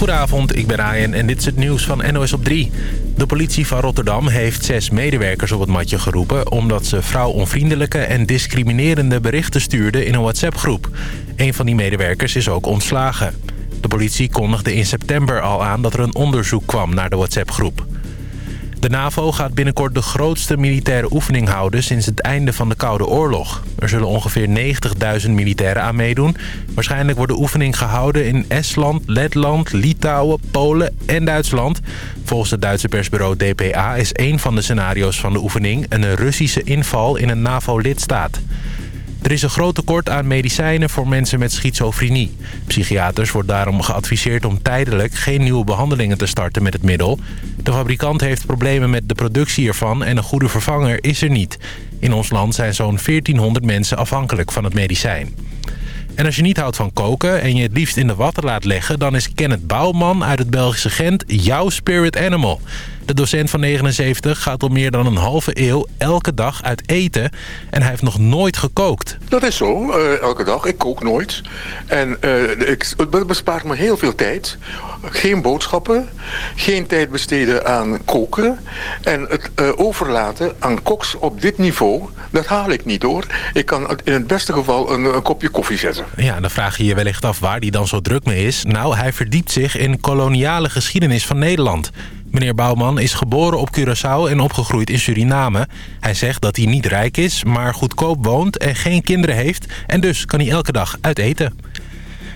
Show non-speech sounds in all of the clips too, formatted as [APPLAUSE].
Goedenavond, ik ben Ryan en dit is het nieuws van NOS op 3. De politie van Rotterdam heeft zes medewerkers op het matje geroepen... omdat ze vrouwonvriendelijke en discriminerende berichten stuurden in een WhatsApp-groep. Een van die medewerkers is ook ontslagen. De politie kondigde in september al aan dat er een onderzoek kwam naar de WhatsApp-groep. De NAVO gaat binnenkort de grootste militaire oefening houden sinds het einde van de Koude Oorlog. Er zullen ongeveer 90.000 militairen aan meedoen. Waarschijnlijk wordt de oefening gehouden in Estland, Letland, Litouwen, Polen en Duitsland. Volgens het Duitse persbureau DPA is één van de scenario's van de oefening een Russische inval in een NAVO-lidstaat. Er is een groot tekort aan medicijnen voor mensen met schizofrenie. Psychiaters wordt daarom geadviseerd om tijdelijk geen nieuwe behandelingen te starten met het middel. De fabrikant heeft problemen met de productie ervan en een goede vervanger is er niet. In ons land zijn zo'n 1400 mensen afhankelijk van het medicijn. En als je niet houdt van koken en je het liefst in de watten laat leggen... dan is Kenneth Bouwman uit het Belgische Gent jouw spirit animal. De docent van 79 gaat al meer dan een halve eeuw elke dag uit eten. En hij heeft nog nooit gekookt. Dat is zo, uh, elke dag. Ik kook nooit. En uh, ik, het bespaart me heel veel tijd. Geen boodschappen. Geen tijd besteden aan koken. En het uh, overlaten aan koks op dit niveau, dat haal ik niet hoor. Ik kan in het beste geval een, een kopje koffie zetten. Ja, dan vraag je je wellicht af waar hij dan zo druk mee is. Nou, hij verdiept zich in koloniale geschiedenis van Nederland. Meneer Bouwman is geboren op Curaçao en opgegroeid in Suriname. Hij zegt dat hij niet rijk is, maar goedkoop woont en geen kinderen heeft... en dus kan hij elke dag uit eten.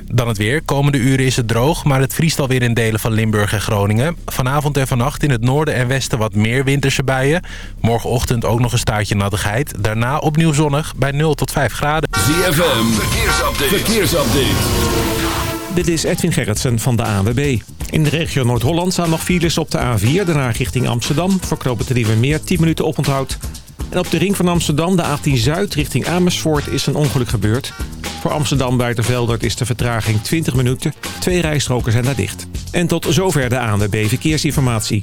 Dan het weer. Komende uren is het droog, maar het vriest alweer in delen van Limburg en Groningen. Vanavond en vannacht in het noorden en westen wat meer winterse buien. Morgenochtend ook nog een staartje nattigheid. Daarna opnieuw zonnig bij 0 tot 5 graden. ZFM, verkeersupdate. verkeersupdate. Dit is Edwin Gerritsen van de ANWB. In de regio Noord-Holland staan nog files op de A4, daarna richting Amsterdam. Voor knopen meer 10 minuten oponthoud. En op de ring van Amsterdam, de A10 Zuid, richting Amersfoort, is een ongeluk gebeurd. Voor Amsterdam Buitenveldert is de vertraging 20 minuten. Twee rijstroken zijn daar dicht. En tot zover de ANWB Verkeersinformatie.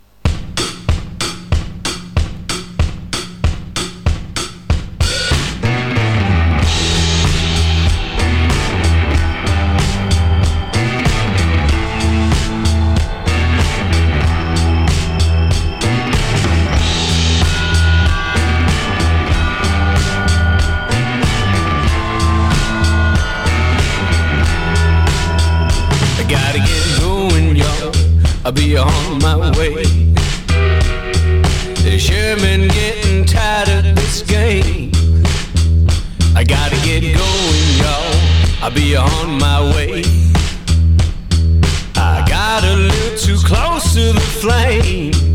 I'll be on my way. Been getting tired of this game. I gotta get going, y'all. I'll be on my way. I got a little too close to the flame.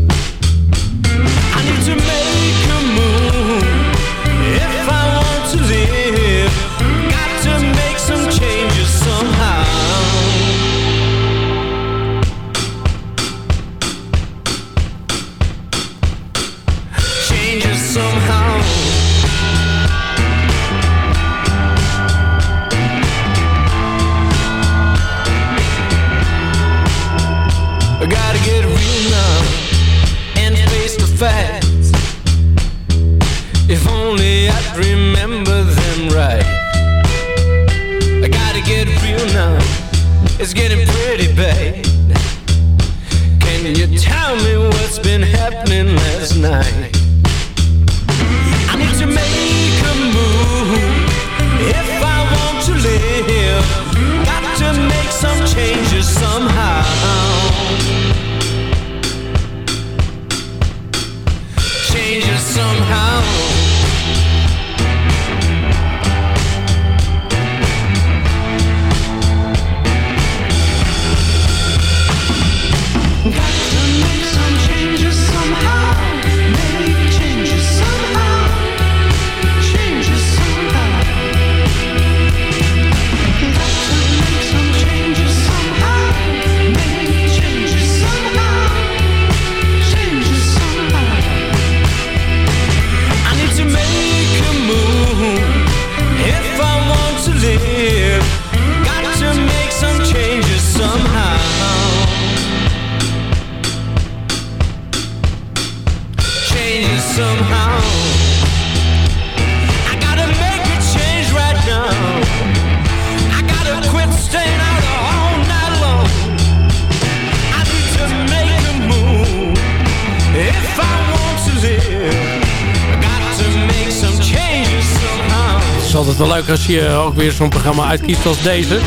Altijd wel leuk als je ook weer zo'n programma uitkiest als deze.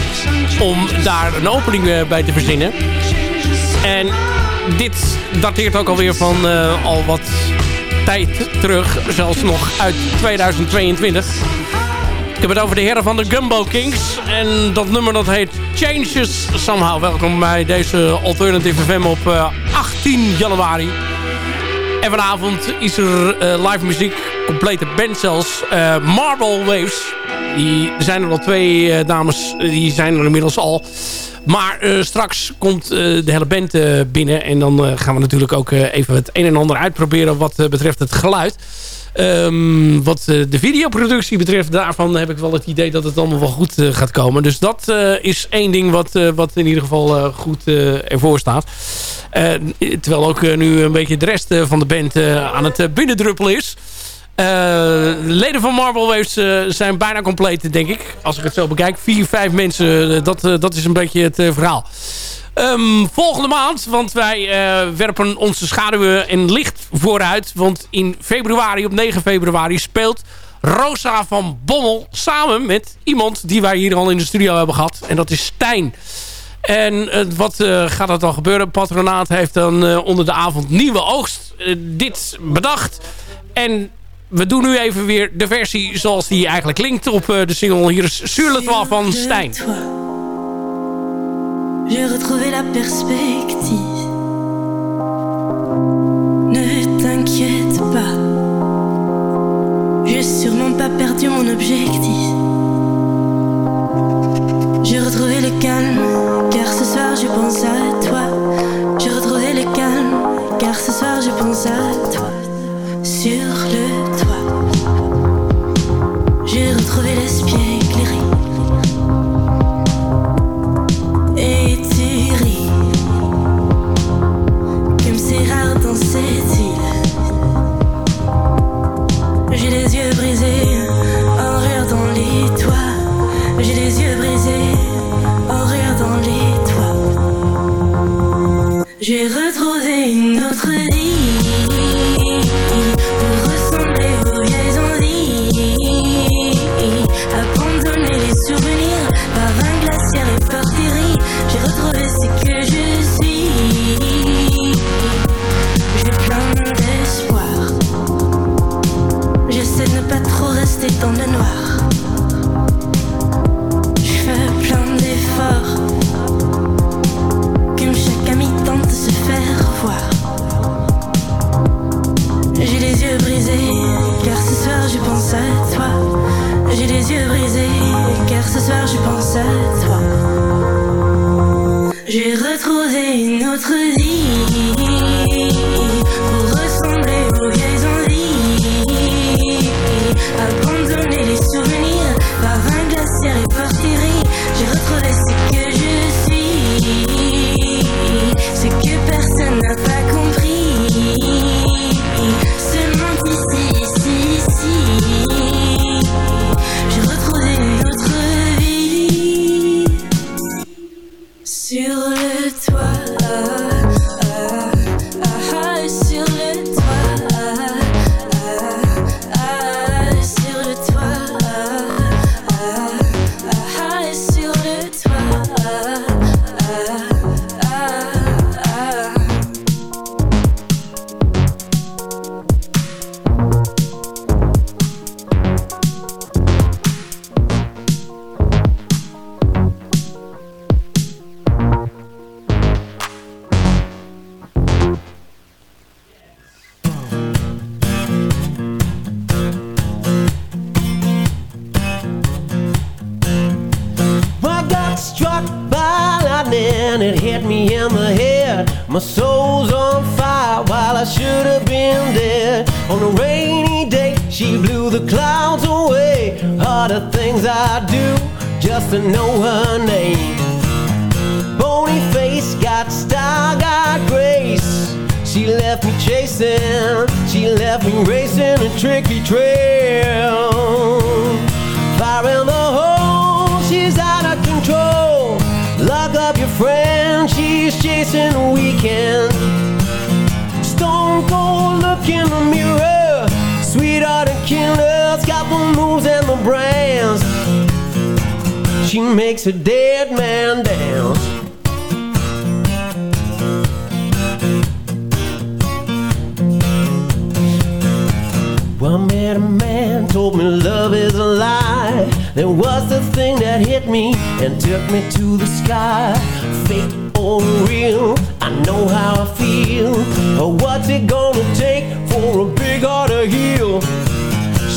Om daar een opening eh, bij te verzinnen. En dit dateert ook alweer van eh, al wat tijd terug. Zelfs nog uit 2022. Ik heb het over de heren van de Gumbo Kings. En dat nummer dat heet Changes Somehow. Welkom bij deze Alternative FM op eh, 18 januari. En vanavond is er eh, live muziek. Complete band zelfs. Eh, Marble Waves. Die, er zijn er al twee eh, dames. Die zijn er inmiddels al. Maar eh, straks komt de hele band binnen. En dan gaan we natuurlijk ook even het een en ander uitproberen wat betreft het geluid. Ehm, wat de videoproductie betreft, daarvan heb ik wel het idee dat het allemaal wel goed gaat komen. Dus dat is één ding wat, wat in ieder geval goed ervoor staat. Terwijl ook nu een beetje de rest van de band aan het binnendruppelen is. Eh, leden van Marble Waves eh, zijn bijna compleet, denk ik. Als ik het zo bekijk. Vier, vijf mensen, eh, dat, dat is een beetje het verhaal. Ehm, volgende maand, want wij werpen onze schaduwen en licht vooruit. Want in februari, op 9 februari, speelt Rosa van Bommel samen met iemand die wij hier al in de studio hebben gehad. En dat is Stijn. En wat gaat er dan gebeuren? Patronaat heeft dan onder de avond nieuwe oogst dit bedacht. En we doen nu even weer de versie zoals die eigenlijk klinkt op eh, de single. Hier is Sur van Stijn. J'ai retrouvé la perspective.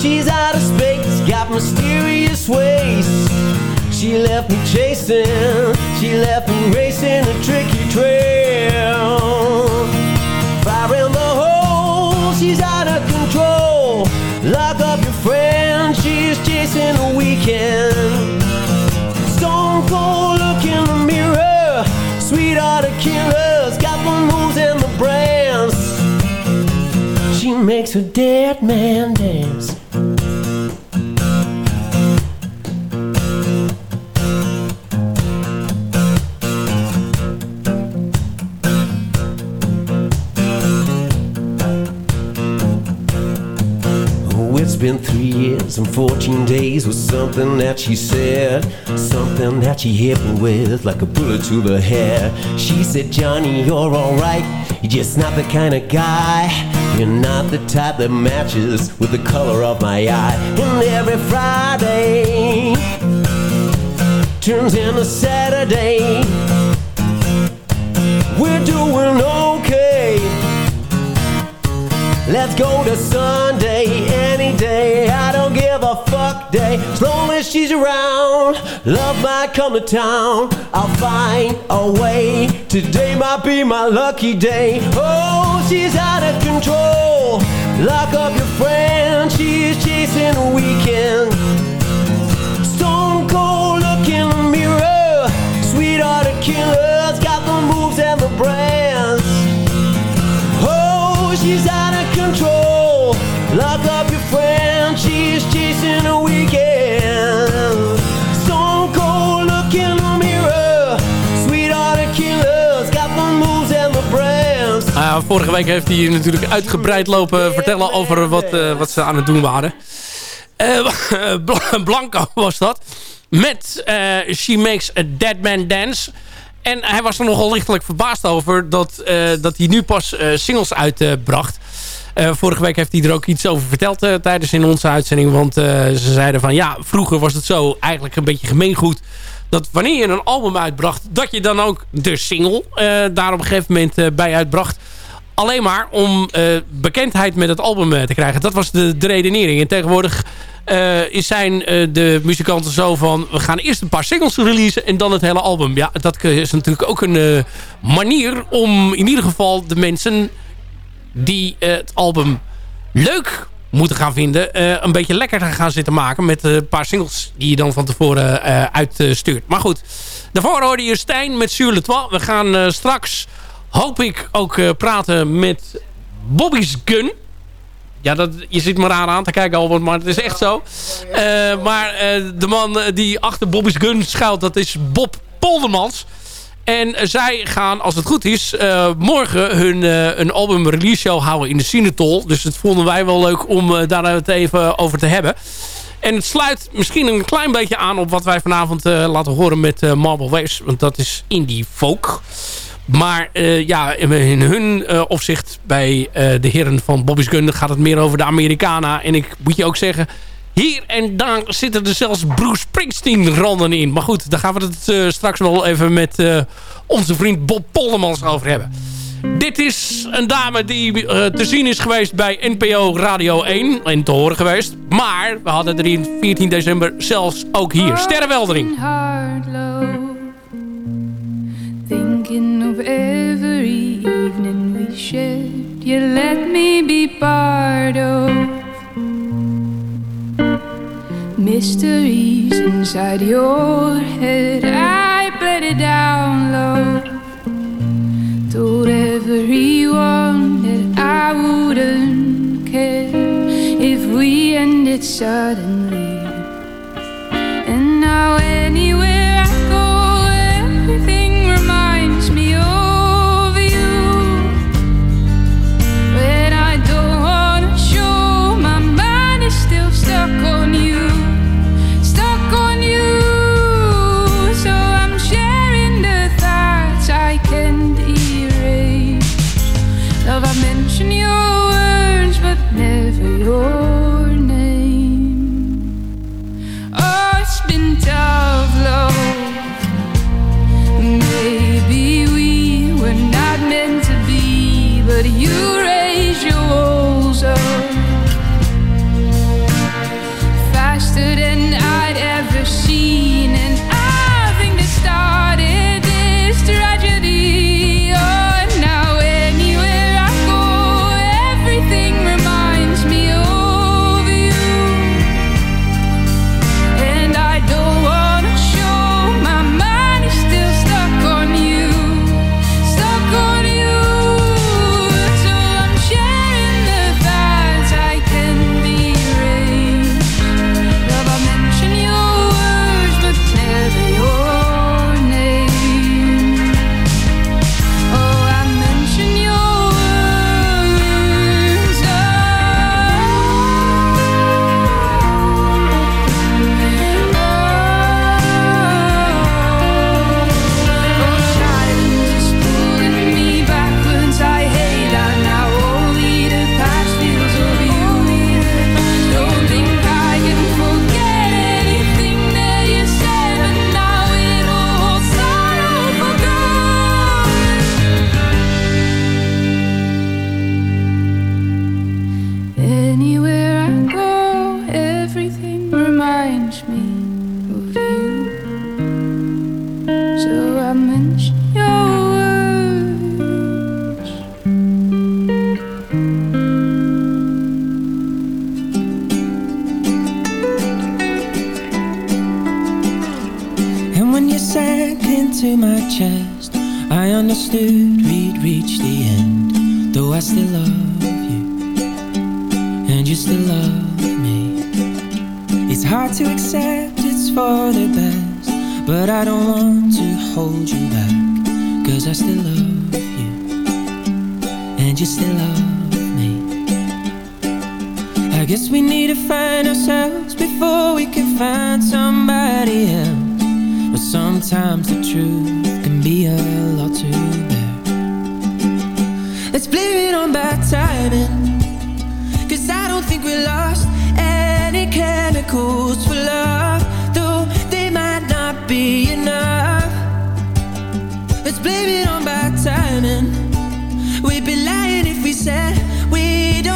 She's out of space, got mysterious ways. She left me chasing, she left me racing a tricky trail. Fire in the hole, she's out of control. Lock up your friend, she's chasing a weekend. Stone cold look in the mirror, sweetheart of killers, got the moves and the brands. She makes a dead man dance. Something that she said. Something that she hit me with like a bullet to the head. She said, Johnny, you're alright. You're just not the kind of guy. You're not the type that matches with the color of my eye. And every Friday turns into Saturday. We're doing okay. Let's go to Sunday any day. I don't give a fuck day. As long as she's around, love might come to town. I'll find a way. Today might be my lucky day. Oh, she's out of control. Lock up your friend. She's chasing a weekend. Stone cold look in the mirror. Sweetheart of killers. Got the moves and the brands. Oh, she's out of control. Lock up vorige week heeft hij natuurlijk uitgebreid lopen vertellen over wat, eh, wat ze aan het doen waren. [LAUGHS] Bl- Blanco was dat. Met eh, She Makes a Dead Man Dance. En hij was er nogal lichtelijk verbaasd over dat, dat hij nu pas singles uitbracht. Eh, vorige week heeft hij er ook iets over verteld eh, tijdens in onze uitzending. Want eh, ze zeiden van ja, vroeger was het zo eigenlijk een beetje gemeengoed. Dat wanneer je een album uitbracht, dat je dan ook de single daar op een gegeven moment bij uitbracht. Alleen maar om bekendheid met het album te krijgen. Dat was de, de redenering. En tegenwoordig is zijn de muzikanten zo van... we gaan eerst een paar singles releasen en dan het hele album. Ja, dat is natuurlijk ook een manier om in ieder geval de mensen... die eh, het album leuk moeten gaan vinden... eh, een beetje lekker gaan zitten maken... met een paar singles die je dan van tevoren eh, uitstuurt. Maar goed, daarvoor hoorde je Stijn met Sur Le Toit. We gaan eh, straks, hoop ik, ook eh, praten met Bobby's Gun... Ja, dat, je zit me raar aan te kijken, Albert, maar het is echt zo. Eh, maar eh, de man eh, die achter Bobby's Gun schuilt, dat is Bob Poldermans. En zij gaan, als het goed is, eh, morgen hun eh, een album release show houden in de Cinetol. Dus dat vonden wij wel leuk om eh, daar het even over te hebben. En het sluit misschien een klein beetje aan op wat wij vanavond laten horen met Marble Waves. Want dat is indie folk. Maar ja, in hun opzicht bij de heren van Bobby's Gun gaat het meer over de Americana. En ik moet je ook zeggen, hier en daar zitten er zelfs Bruce Springsteen randen in. Maar goed, daar gaan we het eh, straks wel even met eh, onze vriend Bob Pollemans over hebben. Dit is een dame die eh, te zien is geweest bij NPO Radio 1 en te horen geweest. Maar we hadden er in 14 december zelfs ook hier. Sterrenweldering. Thinking of every evening we shared You let me be part of mysteries inside your head. I bled it down low. Told everyone that I wouldn't care if we ended suddenly. And now.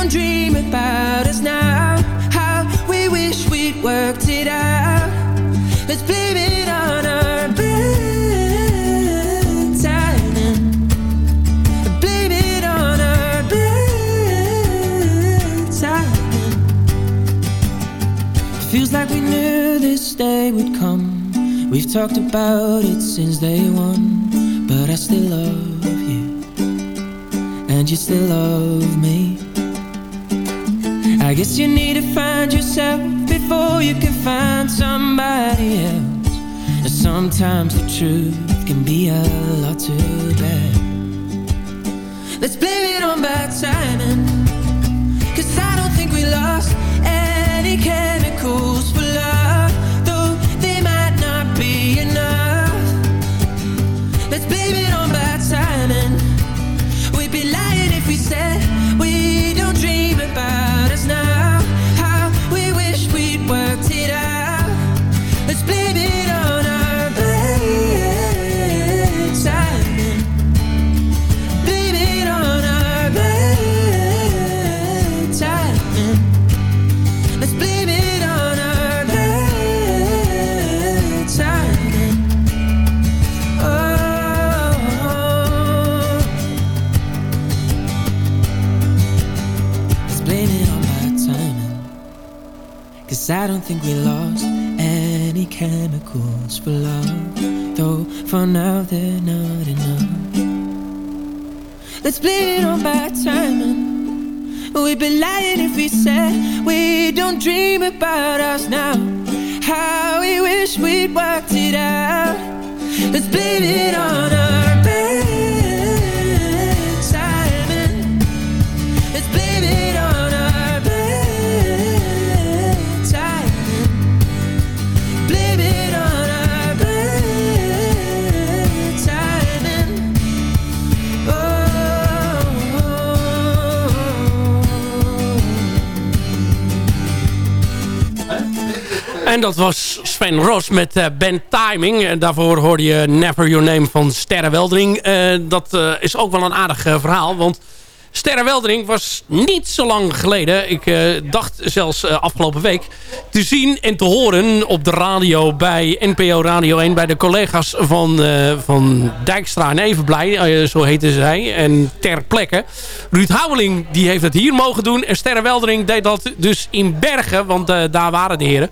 dream about us now. How we wish we'd worked it out. Let's blame it on our bad timing. Blame it on our bad timing. Feels like we knew this day would come. We've talked about it since day one But I still love you. And you still love me. I guess you need to find yourself before you can find somebody else. And sometimes the truth can be a lot too bad. Let's blame it on bad timing I don't think we lost any chemicals for love, though for now they're not enough. Let's blame it on bad timing. We'd be lying if we said we don't dream about us now. How we wish we'd worked it out. Let's blame it on En dat was Sven Ros met eh, Ben Timing. En daarvoor hoorde je Never Your Name van Sterre Weldering. Eh, dat eh, is ook wel een aardig verhaal. Want Sterre Weldering was niet zo lang geleden... ik dacht zelfs afgelopen week... te zien en te horen op de radio bij NPO Radio 1... bij de collega's van, van Dijkstra en Evenblij. zo heette zij. En ter plekke. Ruud Houweling die heeft het hier mogen doen. En Sterre Weldering deed dat dus in Bergen. Want daar waren de heren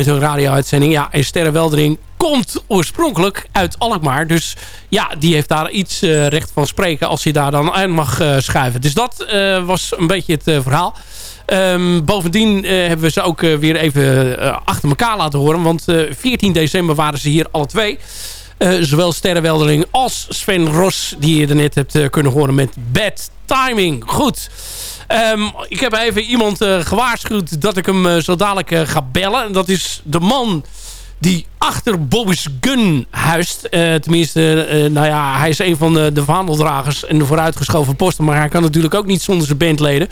met hun radio-uitzending. Ja, en Sterre Weldering komt oorspronkelijk uit Alkmaar. Dus ja, die heeft daar iets eh, recht van spreken als hij daar dan aan mag eh, schuiven. Dus dat eh, was een beetje het verhaal. Ehm, bovendien hebben we ze ook weer even achter elkaar laten horen. Want eh, 14 december waren ze hier alle twee. Zowel Sterre Weldering als Sven Ros, die je net hebt kunnen horen met Bad Timing. Goed. Ehm, ik heb even iemand eh, gewaarschuwd dat ik hem eh, zo dadelijk eh, ga bellen. En dat is de man die achter Bobby's Gun huist. Tenminste, nou ja, hij is een van de, de vaandeldragers en de vooruitgeschoven posten. Maar hij kan natuurlijk ook niet zonder zijn bandleden.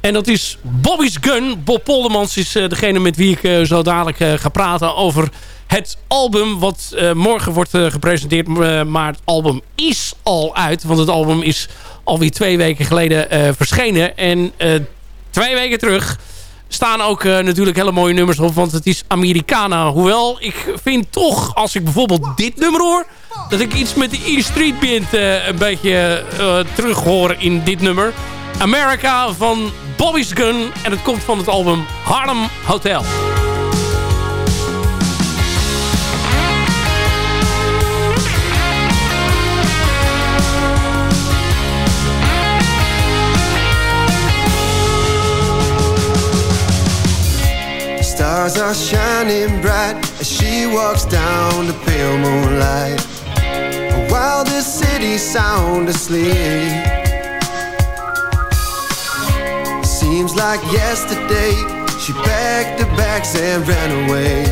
En dat is Bobby's Gun. Bob Poldermans is degene met wie ik zo dadelijk ga praten over het album wat morgen wordt gepresenteerd. Maar het album is al uit. Want het album is alweer twee weken geleden eh, verschenen. En eh, twee weken terug staan ook eh, natuurlijk hele mooie nummers op. Want het is Americana. Hoewel, ik vind toch, als ik bijvoorbeeld dit nummer hoor... dat ik iets met de E Street Band een beetje terug hoor in dit nummer. America van Bobby's Gun. En het komt van het album Harlem Hotel. Stars are shining bright as she walks down the pale moonlight. While the city sound asleep. Seems like yesterday she packed her bags and ran away.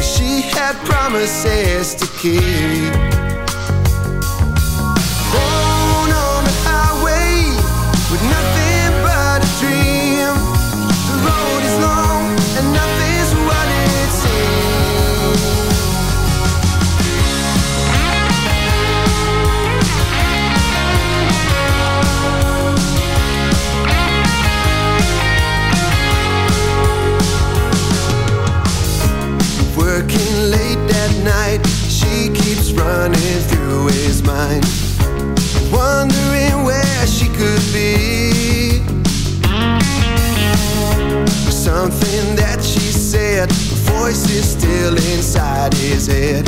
She had promises to keep. His mind, wondering where she could be. Something that she said, voice is still inside his head.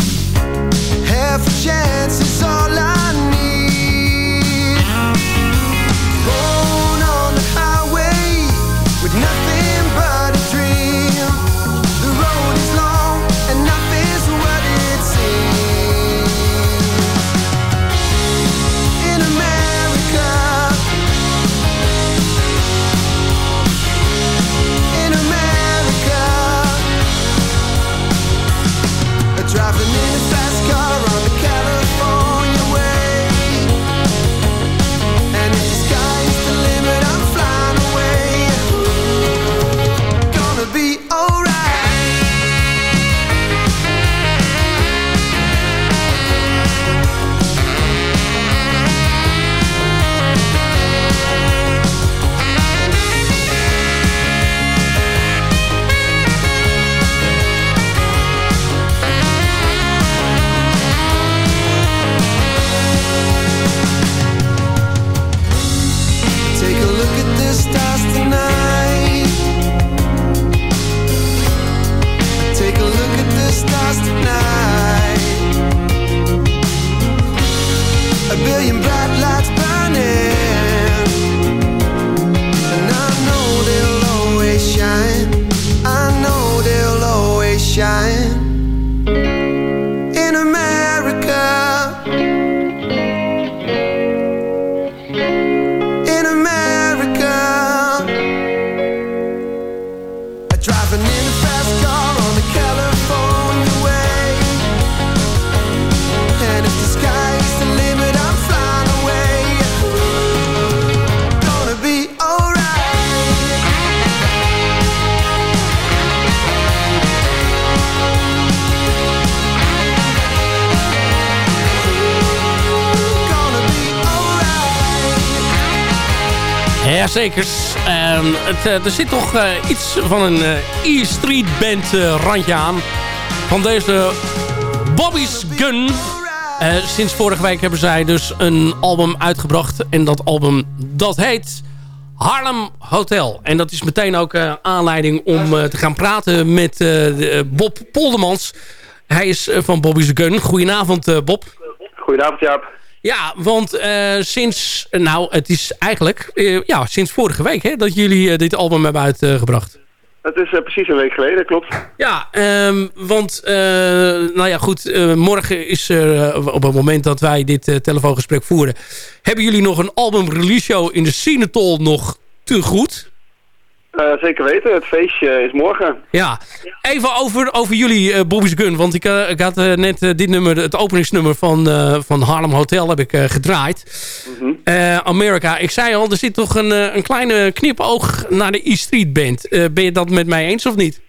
Half a chance is all I need. Born on the highway with nothing Jazeker. Ehm het, eh, er zit toch eh, iets van een eh, E-Street Band randje aan. Van deze Bobby's Gun. Sinds vorige week hebben zij dus een album uitgebracht. En dat album dat heet Harlem Hotel. En dat is meteen ook aanleiding om te gaan praten met Bob Poldermans. Hij is van Bobby's Gun. Goedenavond Bob. Goedenavond Jaap. Ja, want eh, sinds, nou het is eigenlijk eh, ja, sinds vorige week hè, dat jullie eh, dit album hebben uitgebracht. Het is precies een week geleden, klopt. Ja, ehm, want nou ja goed, morgen is er op het moment dat wij dit telefoongesprek voeren, hebben jullie nog een album release show in de Cinetol nog te goed? Eh, zeker weten, het feestje is morgen. Ja, even over, over jullie eh, Bobby's Gun. Want ik, eh, ik had net dit nummer, het openingsnummer van, van Harlem Hotel heb ik gedraaid. Eh, Amerika, ik zei al, er zit toch een, een kleine knipoog naar de E-Street Band. Ben je dat met mij eens of niet?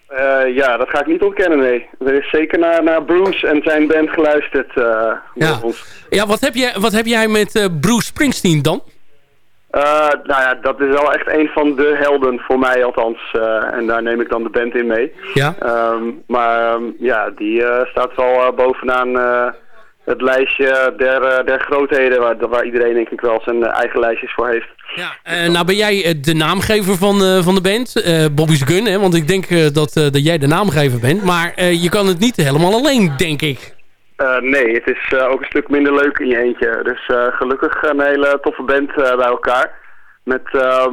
Ja, dat ga ik niet ontkennen, nee. Er is zeker naar, naar Bruce en zijn band geluisterd. Ja. Ja, wat heb, jij, wat heb jij met Bruce Springsteen dan? Eh, nou ja, dat is wel echt een van de helden voor mij althans. eh, en daar neem ik dan de band in mee. Ja. Ehm, maar ehm, ja, die eh, staat wel bovenaan het lijstje der, der grootheden... Waar, waar iedereen denk ik wel zijn eigen lijstjes voor heeft. Eh, nou ben jij de naamgever van, van de band, Bobby's Gun. Hè? Want ik denk dat, dat jij de naamgever bent. Maar je kan het niet helemaal alleen, denk ik. Eh, nee, het is eh, ook een stuk minder leuk in je eentje. Dus eh, gelukkig een hele toffe band bij elkaar. Met eh,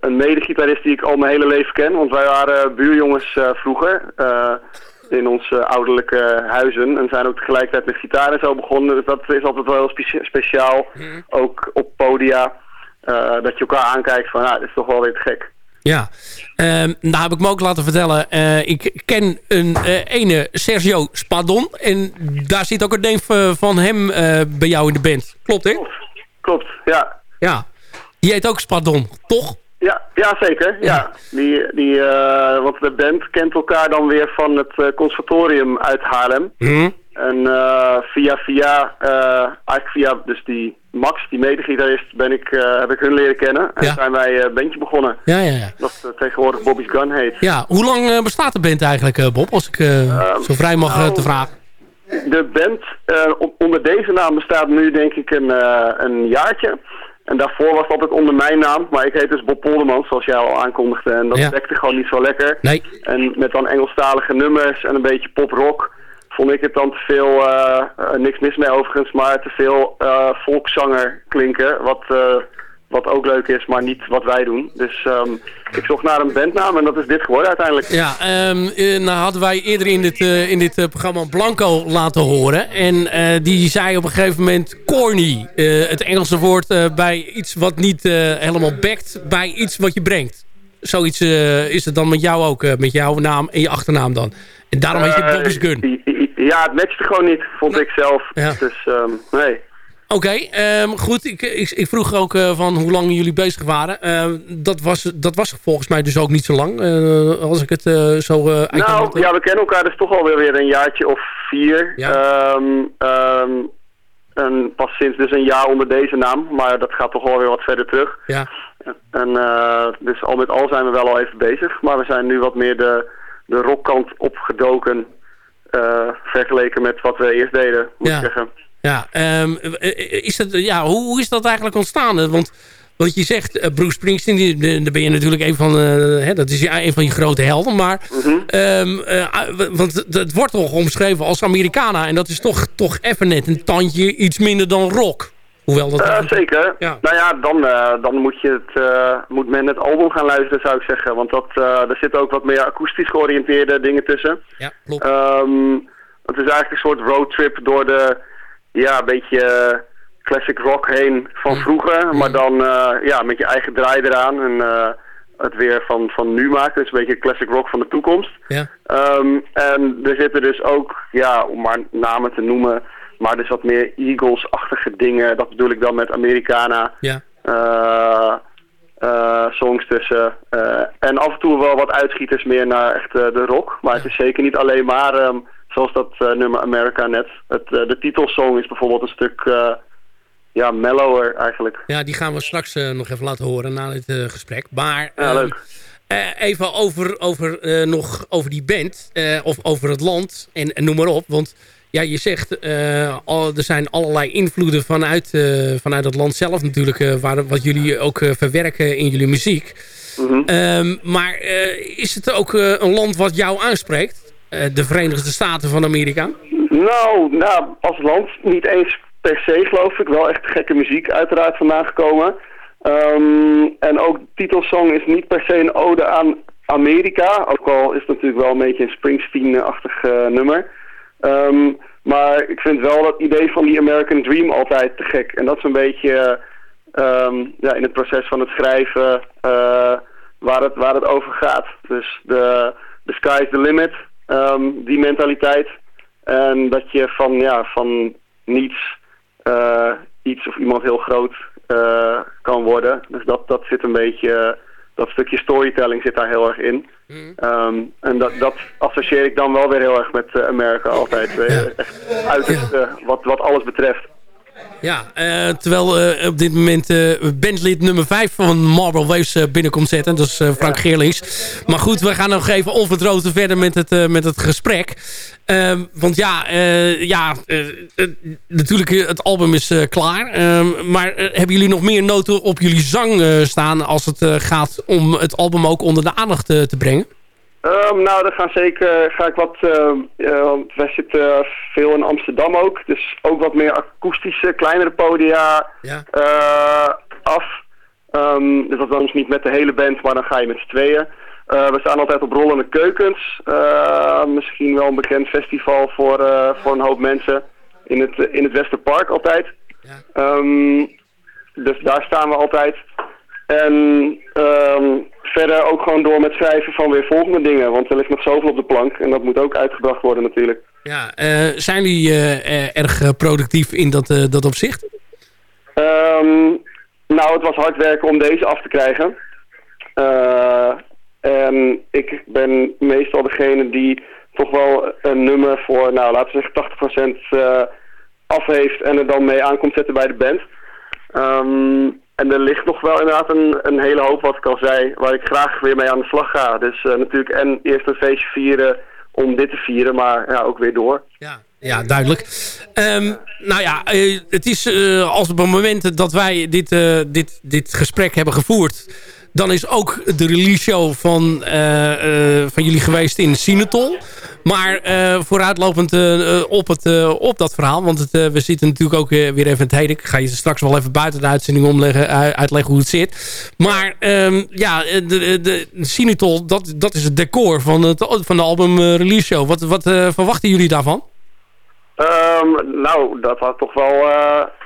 een medegitarist die ik al mijn hele leven ken. Want wij waren buurjongens vroeger in onze ouderlijke huizen. En zijn ook tegelijkertijd met gitaar en zo begonnen. Dus dat is altijd wel heel spe- speciaal. Ook op podia. dat je elkaar aankijkt van, nou, dit is toch wel weer te gek. Ja, Ehm nou heb ik me ook laten vertellen. eh, ik ken een eh, ene Sergio Spadon. En daar zit ook een neef eh, van hem bij jou in de band. Klopt, hè? Klopt, ja. Ja. Die heet ook Spadon, toch? Ja, ja zeker. Ja. Die, die, eh, want de band kent elkaar dan weer van het conservatorium uit Haarlem. Hm? En eh, via via, eh, eigenlijk via dus die Max, die medegitarist, ben ik, eh, heb ik hun leren kennen. En Ja. zijn wij eh, een bandje begonnen. Ja, ja, ja. Dat eh, tegenwoordig Bobby's Gun heet. Ja, hoe lang eh, bestaat de band eigenlijk, eh, Bob? Als ik eh, zo vrij mag eh, te vragen. De band eh, on- onder deze naam bestaat nu denk ik een, eh, een jaartje. En daarvoor was het altijd onder mijn naam. Maar ik heet dus Bob Polderman, zoals jij al aankondigde. En dat Ja. dekte gewoon niet zo lekker. Nee. En met dan Engelstalige nummers en een beetje pop-rock... vond ik het dan te veel, eh, eh, niks mis mee overigens... maar te veel eh, volkszanger klinken. Wat, wat ook leuk is, maar niet wat wij doen. Dus ehm, ik zocht naar een bandnaam en dat is dit geworden uiteindelijk. Ja, ehm, eh, nou hadden wij eerder in dit, in dit programma Blanco laten horen. En die zei op een gegeven moment corny. het Engelse woord bij iets wat niet helemaal bekt bij iets wat je brengt. Zoiets is het dan met jou ook, met jouw naam en je achternaam dan. En daarom heet je Bobby's Gun. Ja, het matchte gewoon niet, vond ik zelf. Ja. Dus ehm, nee. Oké, ehm, goed. Ik, ik, ik vroeg ook eh, van hoe lang jullie bezig waren. Ehm, dat, was, dat was volgens mij dus ook niet zo lang. eh, als ik het eh, zo Nou, ja, we kennen elkaar dus toch alweer weer een jaartje of vier. En pas sinds dus een jaar onder deze naam, maar dat gaat toch alweer wat verder terug. Ja. En dus al met al zijn we wel al even bezig, maar we zijn nu wat meer de, de rockkant opgedoken vergeleken met wat we eerst deden, moet Ja. ik zeggen. Ja, ehm, eh, is dat, ja hoe, hoe is dat eigenlijk ontstaan? Want wat je zegt, eh, Bruce Springsteen, die, die- daar ben je natuurlijk een van, eh, hè, dat is ja, een van je grote helden. Maar, ehm, eh, want het- het wordt toch omschreven als Americana. En dat is toch, toch even net een tandje iets minder dan rock. Hoewel dat... Eh, zeker. Nou ja, dan, eh, dan moet, je het, eh, moet men het album gaan luisteren, zou ik zeggen. Want dat, er zitten ook wat meer akoestisch georiënteerde dingen tussen. Ja, klopt. Ehm, het is eigenlijk een soort roadtrip door de, ja, een beetje classic rock heen van vroeger. Maar dan, ja, met je eigen draai eraan en het weer van, van nu maken. Dus een beetje classic rock van de toekomst. Ja. Ehm, en er zitten dus ook, ja, om maar namen te noemen, maar dus wat meer Eagles-achtige dingen. Dat bedoel ik dan met Americana. Ja. eh, eh, songs tussen. eh, en af en toe wel wat uitschieters meer naar echt de rock. Maar het is zeker niet alleen maar, ehm, zoals dat nummer America net. Het, de titelsong is bijvoorbeeld een stuk, ja, mellower eigenlijk. Ja, die gaan we straks nog even laten horen na dit gesprek. Maar Ja, ehm, leuk. even over, over, nog over die band. of over het land. En, en noem maar op. Want ja, je zegt, eh, al, er zijn allerlei invloeden vanuit, eh, vanuit het land zelf natuurlijk. eh, waar, wat jullie ook verwerken in jullie muziek. Mhm. Ehm, maar is het ook een land wat jou aanspreekt? De Verenigde Staten van Amerika? Nou, nou, als land niet eens per se geloof ik. Wel echt gekke muziek uiteraard vandaan gekomen. Ehm, en ook de titelsong is niet per se een ode aan Amerika. Ook al is het natuurlijk wel een beetje een Springsteen-achtig nummer. Ehm, maar ik vind wel dat idee van die American Dream altijd te gek. En dat is een beetje ehm, ja, in het proces van het schrijven eh, waar, het, waar het over gaat. Dus de, the sky's the limit, ehm, die mentaliteit. En dat je van, ja, van niets eh, iets of iemand heel groot eh, kan worden. Dus dat, dat zit een beetje, dat stukje storytelling zit daar heel erg in. Ehm, en dat, dat associeer ik dan wel weer heel erg met eh, Amerika altijd. eh, echt uiterst, eh, wat, wat alles betreft. Ja, eh, terwijl eh, op dit moment eh, bandlid nummer 5 van Marble Waves binnenkomt zetten. Dat is Frank Geerlings. Maar goed, we gaan nog even onverdroten verder met het, met het gesprek. Ehm, want ja, ja natuurlijk het album is klaar. Ehm, maar hebben jullie nog meer noten op jullie zang staan... als het gaat om het album ook onder de aandacht te brengen? Ehm, nou, dan gaan zeker ga ik wat. ehm, eh, want wij zitten veel in Amsterdam ook. Dus ook wat meer akoestische, kleinere podia eh, af. Ehm, dus dat dan niet met de hele band, maar dan ga je met z'n tweeën. Eh, we staan altijd op Rollende Keukens. Misschien wel een bekend festival voor, voor een hoop mensen. In het, in het Westerpark altijd. Ehm, dus daar staan we altijd. En verder ook gewoon door met schrijven van weer volgende dingen. Want er ligt nog zoveel op de plank. En dat moet ook uitgebracht worden natuurlijk. Ja, eh, zijn jullie eh, erg productief in dat, dat opzicht? Ehm, nou, het was hard werken om deze af te krijgen. En ik ben meestal degene die toch wel een nummer voor, nou laten we zeggen 80% eh af heeft en er dan mee aan komt zetten bij de band. Ehm, en er ligt nog wel inderdaad een, een hele hoop, wat ik al zei, waar ik graag weer mee aan de slag ga. Dus eh, natuurlijk en eerst een feestje vieren om dit te vieren, maar ja, ook weer door. Ja, duidelijk. Ehm, nou ja, eh, het is eh, als op het moment dat wij dit, dit, dit gesprek hebben gevoerd... dan is ook de release show van, eh, eh, van jullie geweest in Sinatol. Maar eh, vooruitlopend op, het, op dat verhaal... want het, we zitten natuurlijk ook weer even in het heden. Ik ga je straks wel even buiten de uitzending omleggen, uitleggen hoe het zit. Maar ehm, ja, de, de, Sinatol, dat, dat is het decor van, het, van de album release show. Wat, wat verwachten jullie daarvan? Ehm, nou, dat dat toch wel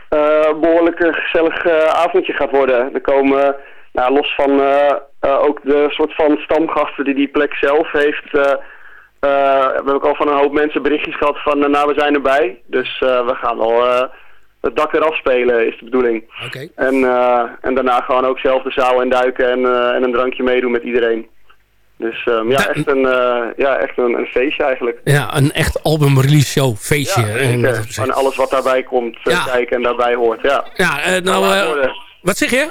een behoorlijk een gezellig avondje gaat worden. Er komen, nou, los van eh, eh, ook de soort van stamgasten die die plek zelf heeft... eh we hebben ook al van een hoop mensen berichtjes gehad van, nou, we zijn erbij. Dus we gaan wel eh, het dak eraf spelen, is de bedoeling. Oké. En, en daarna gewoon ook zelf de zaal en, eh, en een drankje meedoen met iedereen. Dus ehm, ja, echt, een, ja, echt een, een feestje eigenlijk. Ja, een echt album release show feestje. Ja, En En alles wat daarbij komt kijken en daarbij hoort, ja. Ja, nou, wat zeg je?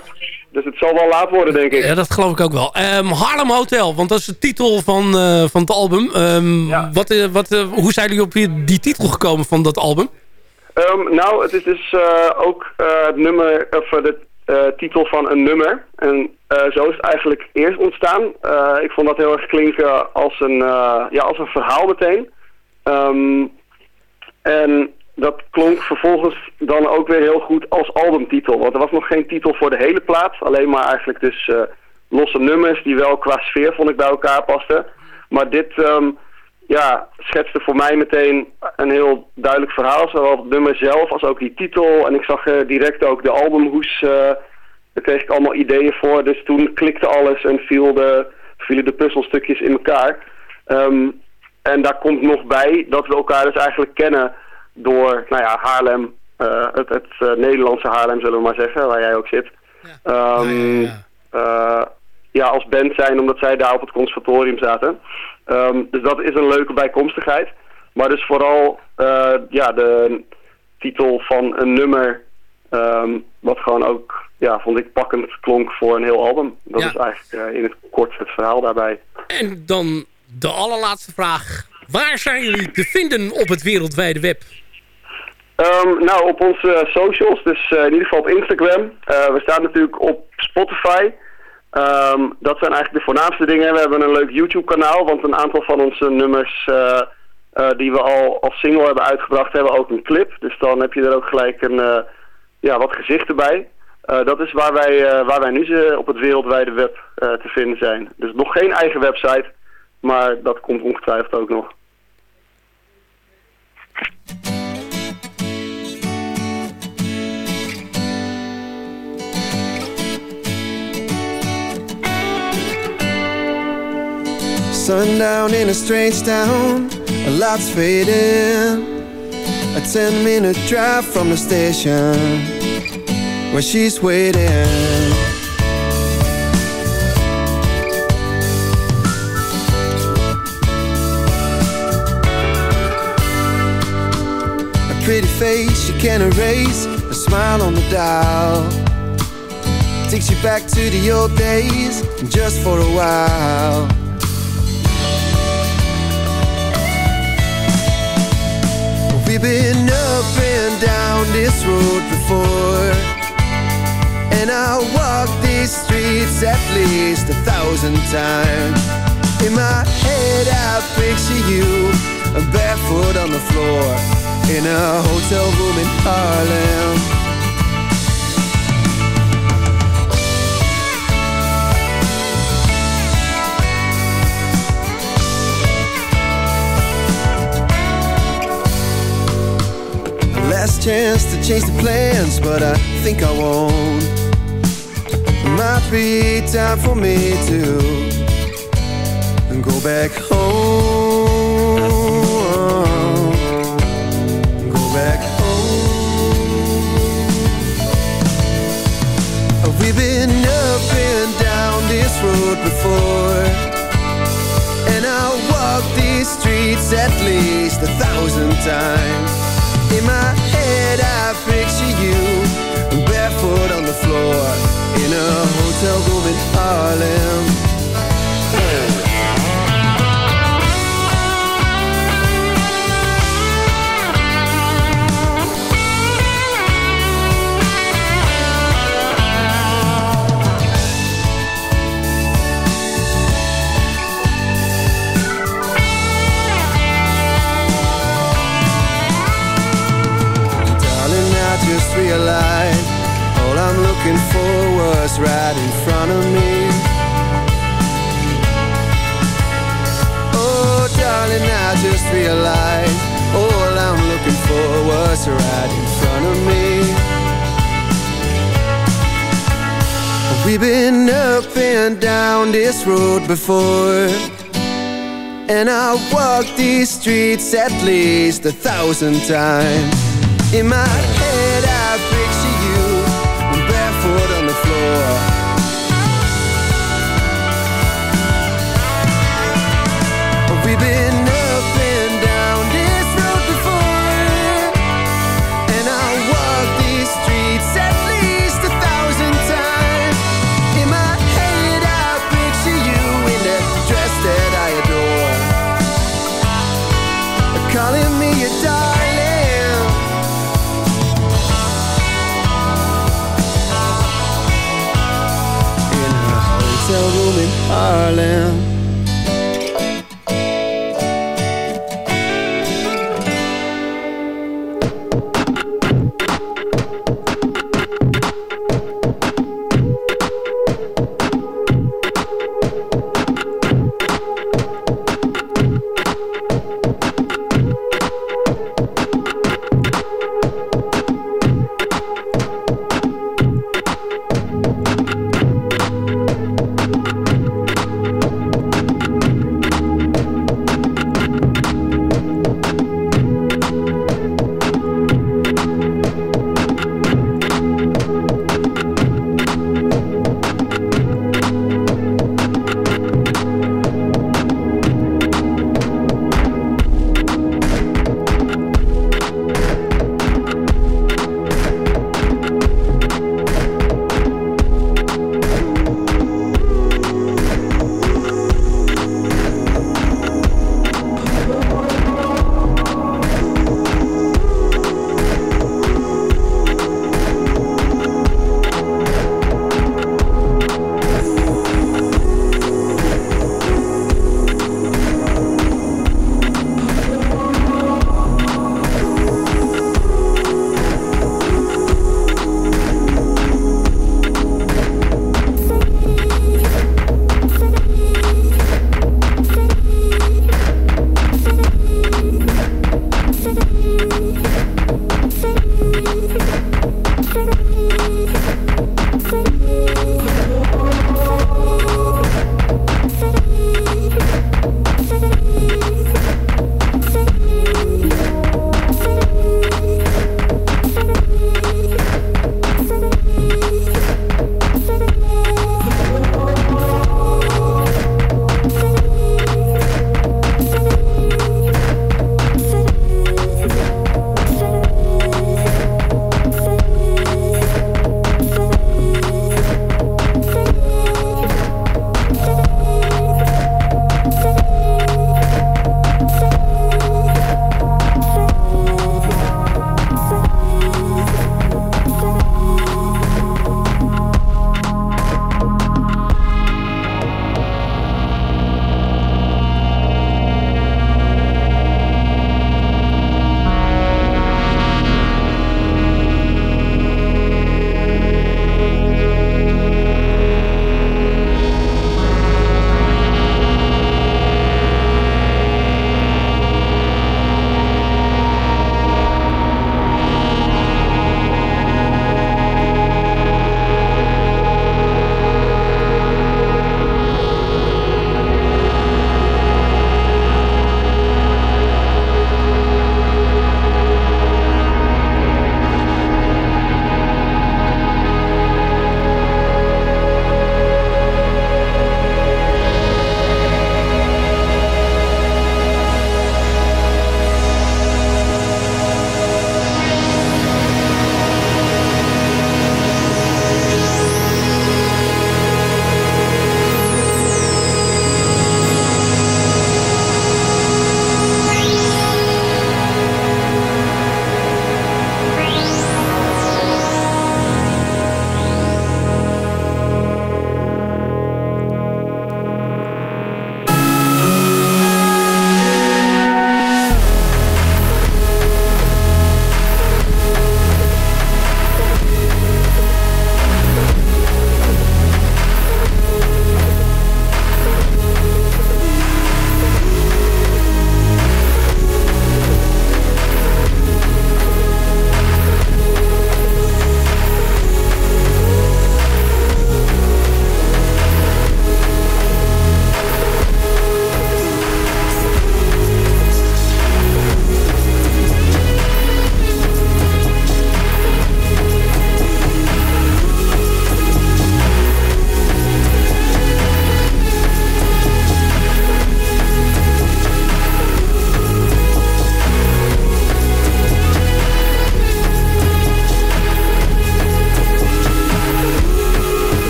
Dus het zal wel laat worden, denk ik. Ja, dat geloof ik ook wel. Ehm, Harlem Hotel, want dat is de titel van, eh, van het album. Ehm, wat, eh, wat, eh, hoe zijn jullie op die, titel gekomen van dat album? Ehm, nou, het is dus ook het nummer, of de titel van een nummer. En zo is het eigenlijk eerst ontstaan. Ik vond dat heel erg klinken als een, ja, als een verhaal meteen. En dat klonk vervolgens dan ook weer heel goed als albumtitel. Want er was nog geen titel voor de hele plaat. Alleen maar eigenlijk dus eh, losse nummers die wel qua sfeer vond ik bij elkaar pasten. Maar dit ehm, ja, schetste voor mij meteen een heel duidelijk verhaal. Zowel het nummer zelf als ook die titel. En ik zag eh, direct ook de albumhoes. eh, daar kreeg ik allemaal ideeën voor. Dus toen klikte alles en viel de, vielen de puzzelstukjes in elkaar. Ehm, en daar komt nog bij dat we elkaar dus eigenlijk kennen door, nou ja, Haarlem. eh, het het eh, Nederlandse Haarlem, zullen we maar zeggen, waar jij ook zit. Ehm, eh, ja, als band zijn, omdat zij daar op het conservatorium zaten. Ehm, dus dat is een leuke bijkomstigheid. Maar dus vooral ja, de titel van een nummer Ehm, wat gewoon ook, ja, vond ik pakkend klonk voor een heel album. Dat Ja. is eigenlijk in het kort het verhaal daarbij. En dan de allerlaatste vraag. Waar zijn jullie te vinden op het wereldwijde web? Ehm, nou, op onze socials, dus eh, in ieder geval op Instagram. Eh, we staan natuurlijk op Spotify. Ehm, dat zijn eigenlijk de voornaamste dingen. We hebben een leuk YouTube-kanaal, want een aantal van onze nummers eh, die we al als single hebben uitgebracht, hebben ook een clip. Dus dan heb je er ook gelijk een, ja, wat gezichten bij. Dat is waar wij, waar wij nu op het wereldwijde web te vinden zijn. Dus nog geen eigen website, maar dat komt ongetwijfeld ook nog. Sundown in a strange town, a light's fading. A ten minute drive from the station where she's waiting. A pretty face you can't erase, a smile on the dial. Takes you back to the old days, just for a while. Been up and down this road before. And I walked these streets at least a thousand times. In my head I picture you Barefoot on the floor In a hotel room in Harlem chance to change the plans, but I think I won't. Might be time for me to go back home. Go back home. We've been up and down this road before. And I walked these streets at least a thousand times. In my head, I picture you barefoot on the floor in a hotel room in Harlem. Just realized all I'm looking for was right in front of me. Oh, darling, I just realized all I'm looking for was right in front of me. We've been up and down this road before. And I walked these streets at least a thousand times. In my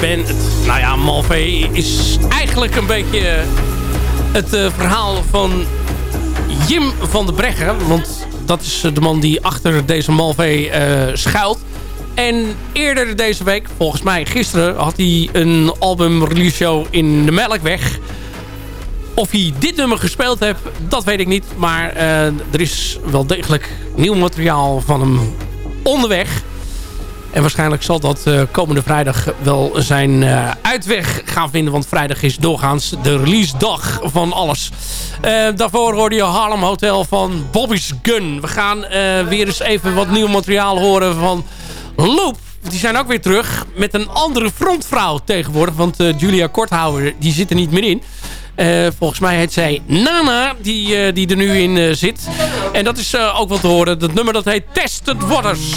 band. Nou ja, Malvee is eigenlijk een beetje het eh, verhaal van Jim van de Breggen. Want dat is de man die achter deze Malvee eh, schuilt. En eerder deze week, volgens mij gisteren, had hij een album release show in de Melkweg. Of hij dit nummer gespeeld heeft, dat weet ik niet. Maar eh, er is wel degelijk nieuw materiaal van hem onderweg. En waarschijnlijk zal dat eh, komende vrijdag wel zijn eh, uitweg gaan vinden. Want vrijdag is doorgaans de release dag van alles. Eh, daarvoor hoorde je Harlem Hotel van Bobby's Gun. We gaan weer eens even wat nieuw materiaal horen van Loop. Die zijn ook weer terug met een andere frontvrouw tegenwoordig. Want Julia Korthouwer die zit er niet meer in. Volgens mij heet zij Nana, die, die er nu in zit. En dat is ook wel te horen. Dat nummer dat heet Tested Waters.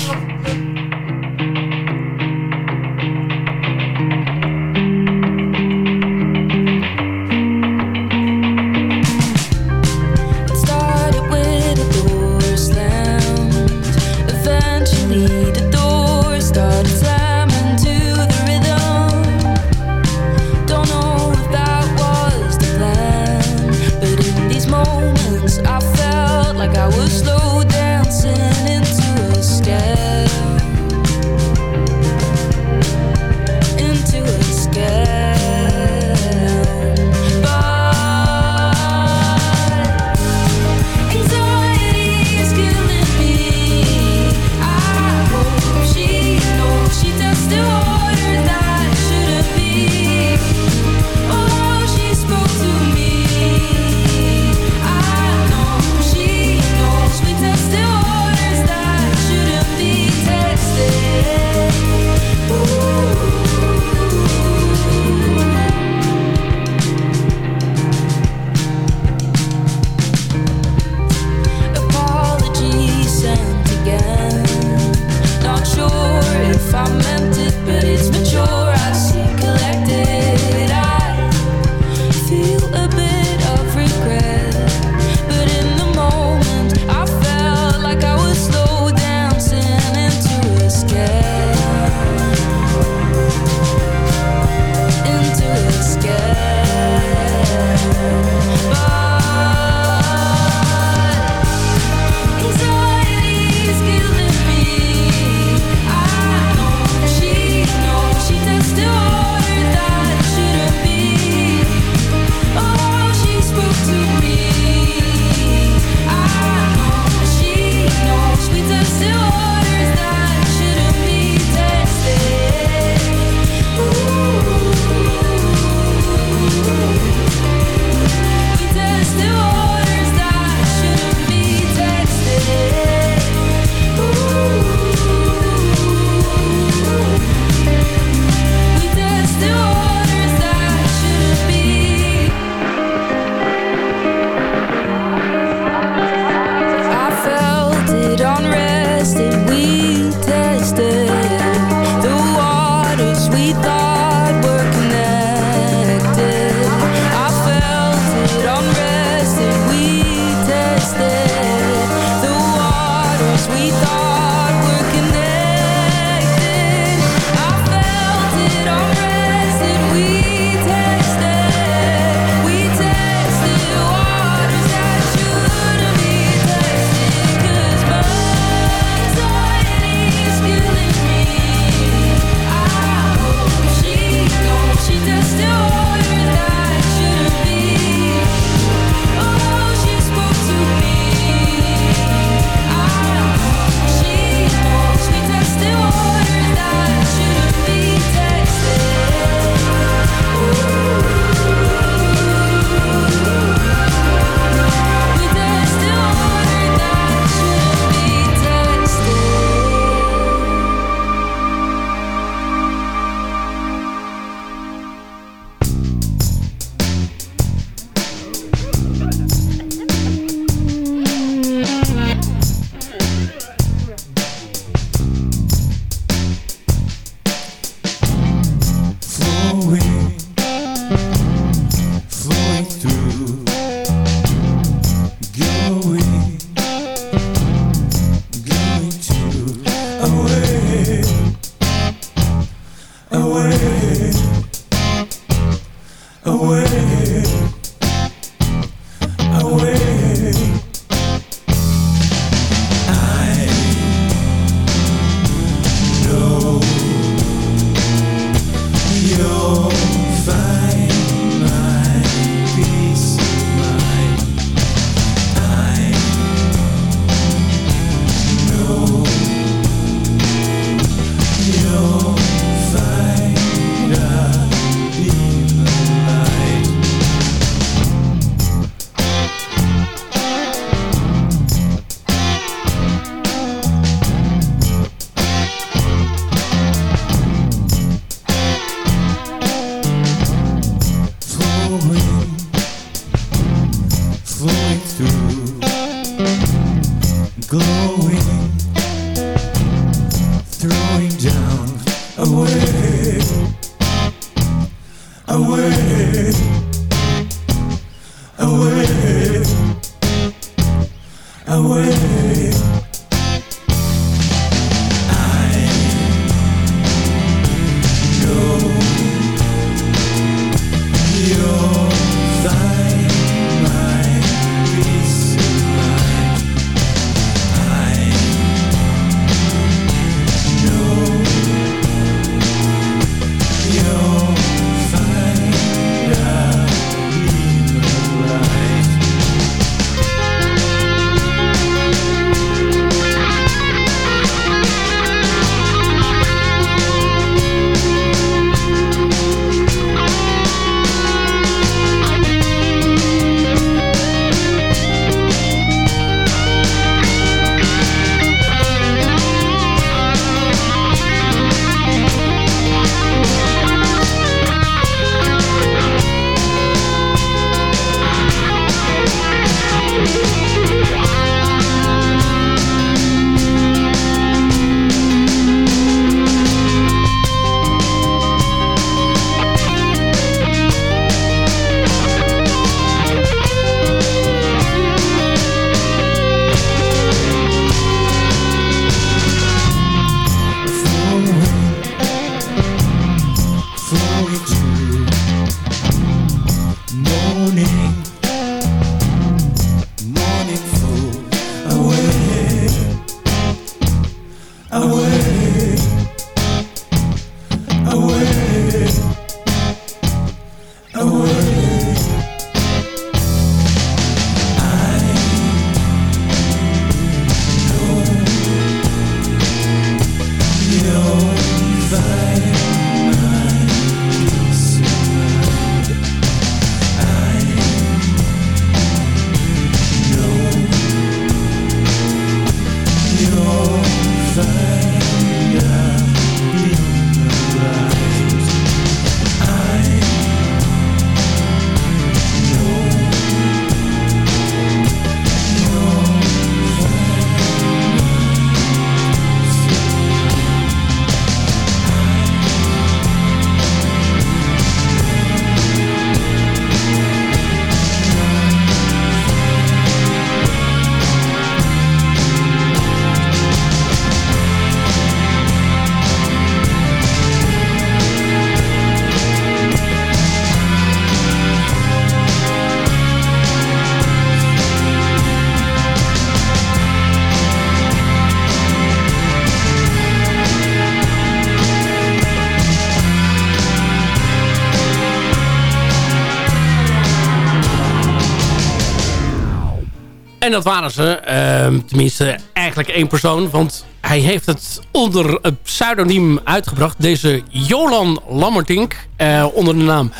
En dat waren ze. ehm, tenminste, eigenlijk één persoon. Want hij heeft het onder een pseudoniem uitgebracht. Deze Jolan Lammertink. eh, onder de naam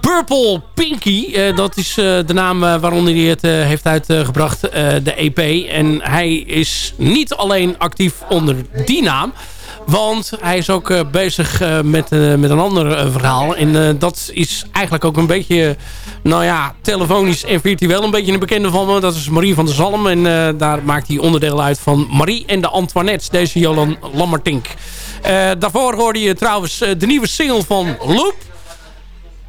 Purple Pinky. eh, dat is eh, de naam waaronder hij het heeft uitgebracht. de EP. En hij is niet alleen actief onder die naam. Want hij is ook bezig met, met een ander verhaal. En dat is eigenlijk ook een beetje, nou ja, telefonisch en virtueel een beetje een bekende van me. Dat is Marie van der Zalm. En eh, daar maakt hij onderdeel uit van Marie en de Antoinettes. Deze Jolan Lammertink. Eh, daarvoor hoorde je trouwens eh, de nieuwe single van Loop.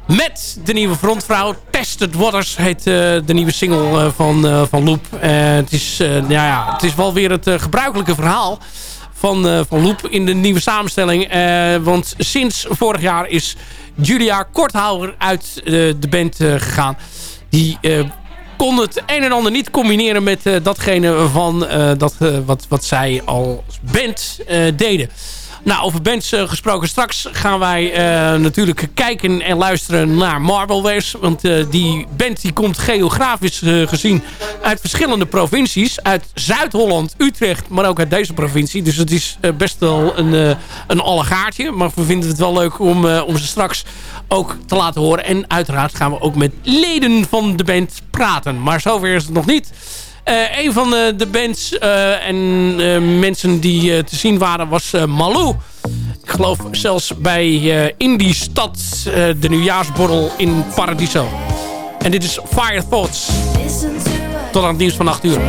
Met de nieuwe frontvrouw. Tested Waters heet de nieuwe single van, van Loop. Het, is, eh, ja, het is wel weer het gebruikelijke verhaal van, eh, van Loep in de nieuwe samenstelling. Eh, want sinds vorig jaar is Julia Korthouwer uit eh, de band gegaan. Die kon het een en ander niet combineren met datgene van dat, wat, wat zij als band deden. Nou, over bands eh, gesproken. Straks gaan wij eh, natuurlijk kijken en luisteren naar Marvelwares. Want eh, die band die komt geografisch gezien uit verschillende provincies. Uit Zuid-Holland, Utrecht, maar ook uit deze provincie. Dus het is best wel een, een allegaartje. Maar we vinden het wel leuk om, om ze straks ook te laten horen. En uiteraard gaan we ook met leden van de band praten. Maar zover is het nog niet. Eh, een van de, de bands eh, en eh, mensen die eh, te zien waren was eh, Malou. Ik geloof zelfs bij eh, in die stad eh, de nieuwjaarsborrel in Paradiso. En dit is Fire Thoughts. Tot aan het nieuws van 8 uur.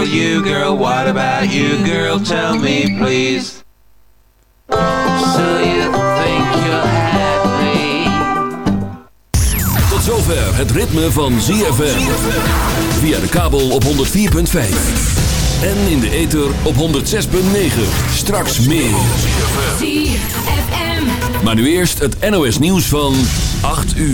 Girl, you, girl? What about you, girl? Tell me, please. So you think you're happy? Tot zover het ritme van ZFM. Via de kabel op 104.5. En in de ether op 106.9. Straks meer. Maar nu eerst het NOS nieuws van 8 uur.